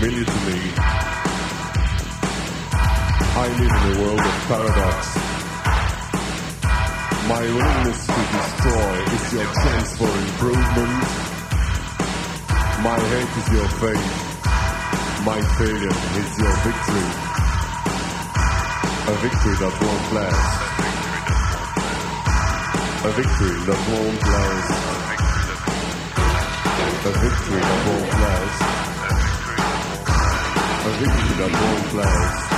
familiar to me. I live in a world of paradox. My willingness to destroy is your chance for improvement. My hate is your faith. My failure is your victory. A victory that won't last. A victory that won't last. A victory that won't last. A victory that won't